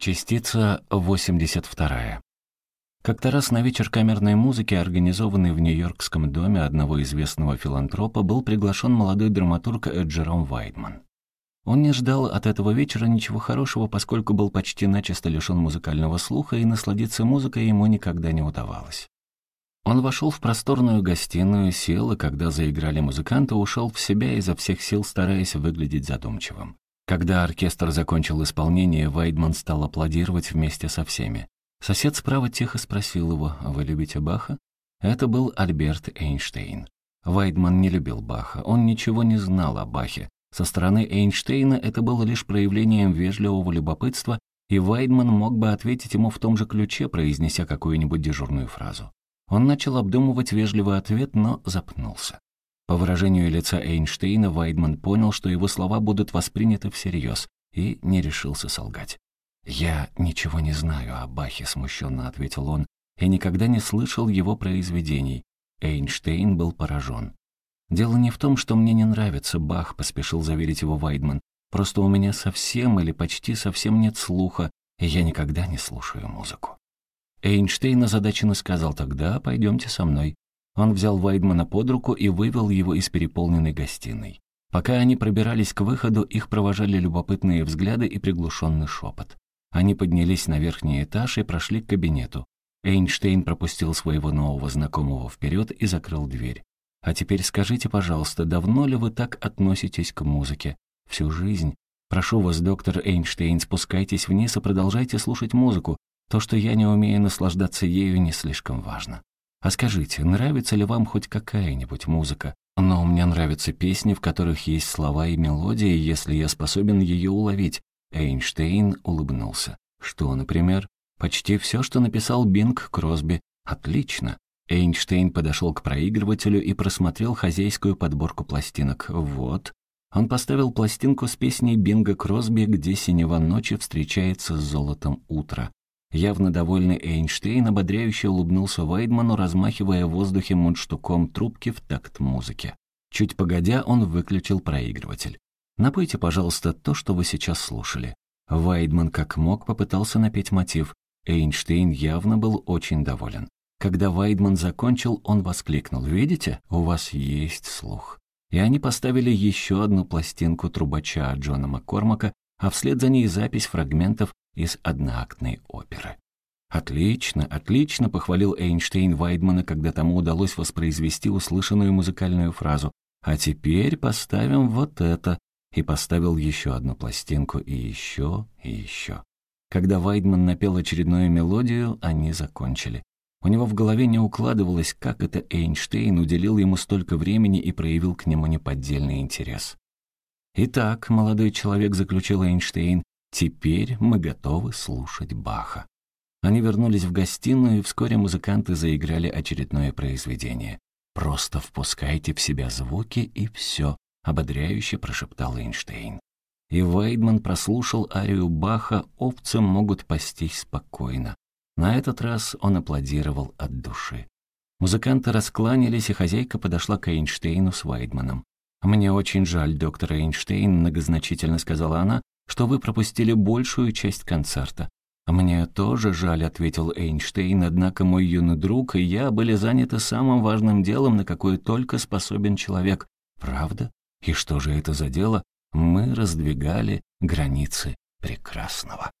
Частица 82. Как-то раз на вечер камерной музыки, организованный в Нью-Йоркском доме одного известного филантропа, был приглашен молодой драматург Джером Вайдман. Он не ждал от этого вечера ничего хорошего, поскольку был почти начисто лишен музыкального слуха, и насладиться музыкой ему никогда не удавалось. Он вошел в просторную гостиную, сел, и когда заиграли музыканты, ушел в себя изо всех сил, стараясь выглядеть задумчивым. Когда оркестр закончил исполнение, Вайдман стал аплодировать вместе со всеми. Сосед справа тихо спросил его, «Вы любите Баха?» Это был Альберт Эйнштейн. Вайдман не любил Баха, он ничего не знал о Бахе. Со стороны Эйнштейна это было лишь проявлением вежливого любопытства, и Вайдман мог бы ответить ему в том же ключе, произнеся какую-нибудь дежурную фразу. Он начал обдумывать вежливый ответ, но запнулся. По выражению лица Эйнштейна Вайдман понял, что его слова будут восприняты всерьез, и не решился солгать. «Я ничего не знаю о Бахе», — смущенно ответил он. «Я никогда не слышал его произведений». Эйнштейн был поражен. «Дело не в том, что мне не нравится Бах», — поспешил заверить его Вайдман. «Просто у меня совсем или почти совсем нет слуха, и я никогда не слушаю музыку». Эйнштейн озадаченно сказал тогда «пойдемте со мной». Он взял Вайдмана под руку и вывел его из переполненной гостиной. Пока они пробирались к выходу, их провожали любопытные взгляды и приглушенный шепот. Они поднялись на верхний этаж и прошли к кабинету. Эйнштейн пропустил своего нового знакомого вперед и закрыл дверь. «А теперь скажите, пожалуйста, давно ли вы так относитесь к музыке? Всю жизнь? Прошу вас, доктор Эйнштейн, спускайтесь вниз и продолжайте слушать музыку. То, что я не умею наслаждаться ею, не слишком важно». А скажите, нравится ли вам хоть какая-нибудь музыка? Но мне нравятся песни, в которых есть слова и мелодии, если я способен ее уловить. Эйнштейн улыбнулся. Что, например? Почти все, что написал Бинг Кросби. Отлично. Эйнштейн подошел к проигрывателю и просмотрел хозяйскую подборку пластинок. Вот. Он поставил пластинку с песней Бинга Кросби «Где синева ночи встречается с золотом утра». Явно довольный Эйнштейн ободряюще улыбнулся Вайдману, размахивая в воздухе мундштуком трубки в такт музыки. Чуть погодя, он выключил проигрыватель. «Напойте, пожалуйста, то, что вы сейчас слушали». Вайдман как мог попытался напеть мотив. Эйнштейн явно был очень доволен. Когда Вайдман закончил, он воскликнул. «Видите, у вас есть слух». И они поставили еще одну пластинку трубача Джона Маккормака, а вслед за ней запись фрагментов из одноактной оперы. «Отлично, отлично», — похвалил Эйнштейн Вайдмана, когда тому удалось воспроизвести услышанную музыкальную фразу. «А теперь поставим вот это», и поставил еще одну пластинку, и еще, и еще. Когда Вайдман напел очередную мелодию, они закончили. У него в голове не укладывалось, как это Эйнштейн уделил ему столько времени и проявил к нему неподдельный интерес. «Итак, молодой человек», — заключил Эйнштейн, Теперь мы готовы слушать Баха. Они вернулись в гостиную, и вскоре музыканты заиграли очередное произведение. «Просто впускайте в себя звуки, и все», — ободряюще прошептал Эйнштейн. И Вайдман прослушал арию Баха «Овцы могут пастись спокойно». На этот раз он аплодировал от души. Музыканты раскланялись, и хозяйка подошла к Эйнштейну с Вайдманом. «Мне очень жаль, доктор Эйнштейн», — многозначительно сказала она, что вы пропустили большую часть концерта. «Мне тоже жаль», — ответил Эйнштейн, «однако мой юный друг и я были заняты самым важным делом, на какое только способен человек. Правда? И что же это за дело? Мы раздвигали границы прекрасного».